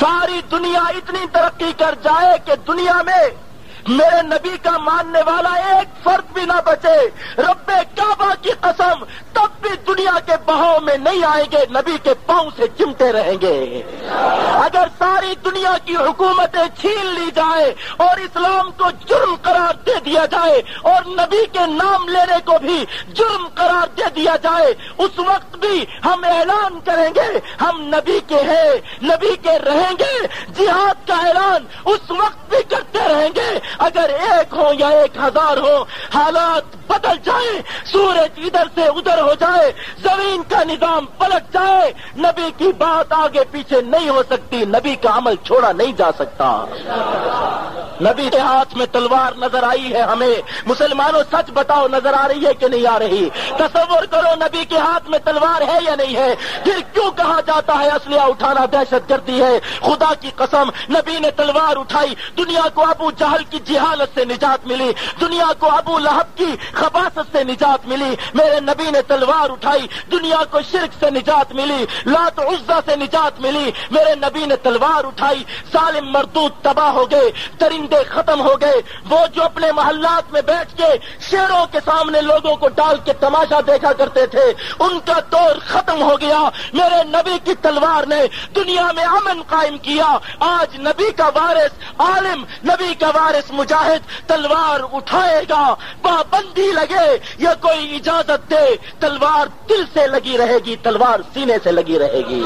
ساری دنیا اتنی ترقی کر جائے کہ دنیا میں میرے نبی کا ماننے والا ایک فرد بھی نہ بچے۔ رب کعبہ کی قسم کے بہاؤ میں نہیں آئیں گے، نبی کے پاؤں سے چمٹے رہیں گے۔ اگر ساری دنیا کی حکومتیں چھین لی جائے اور اسلام کو جرم قرار دے دیا جائے اور نبی کے نام لینے کو بھی جرم قرار دے دیا جائے، اس وقت بھی ہم اعلان کریں گے، ہم نبی کے ہیں، نبی کے رہیں گے، جہاد کا اعلان اس وقت بھی کرتے رہیں گے۔ اگر ایک ہو یا ایک ہزار ہو حالات بدل جائے، سورج ادھر سے ادھر ہو جائے، زمین کا نظام پلٹ جائے۔ نبی کی بات آگے پیچھے نہیں ہو سکتی، نبی کا عمل چھوڑا نہیں جا سکتا۔ نبی کے ہاتھ میں تلوار نظر آئی ہے ہمیں۔ مسلمانوں، سچ بتاؤ، نظر آ رہی ہے کہ نہیں آ رہی؟ تصور کرو نبی کے ہاتھ میں تلوار ہے یا نہیں ہے؟ پھر کیوں کہا جاتا ہے اسلحہ اٹھانا دہشت گردی ہے؟ خدا کی قسم، نبی نے تلوار اٹھائی، دنیا کو ابو جہل کی جہالت سے نجات ملی، دنیا کو ابو لہب کی خباست سے نجات ملی، میرے نبی نے تلوار اٹھائی، دنیا کو شرک سے نجات ملی، لات عزا سے نجات ملی، میرے نبی نے تلوار اٹھائی، ظالم مردود تباہ ہو گئے، ترین درندے ختم ہو گئے۔ وہ جو اپنے محلات میں بیٹھ کے شیروں کے سامنے لوگوں کو ڈال کے تماشا دیکھا کرتے تھے، ان کا دور ختم ہو گیا۔ میرے نبی کی تلوار نے دنیا میں امن قائم کیا۔ آج نبی کا وارث عالم، نبی کا وارث مجاہد تلوار اٹھائے گا۔ پابندی لگے یا کوئی اجازت دے، تلوار دل سے لگی رہے گی، تلوار سینے سے لگی رہے گی۔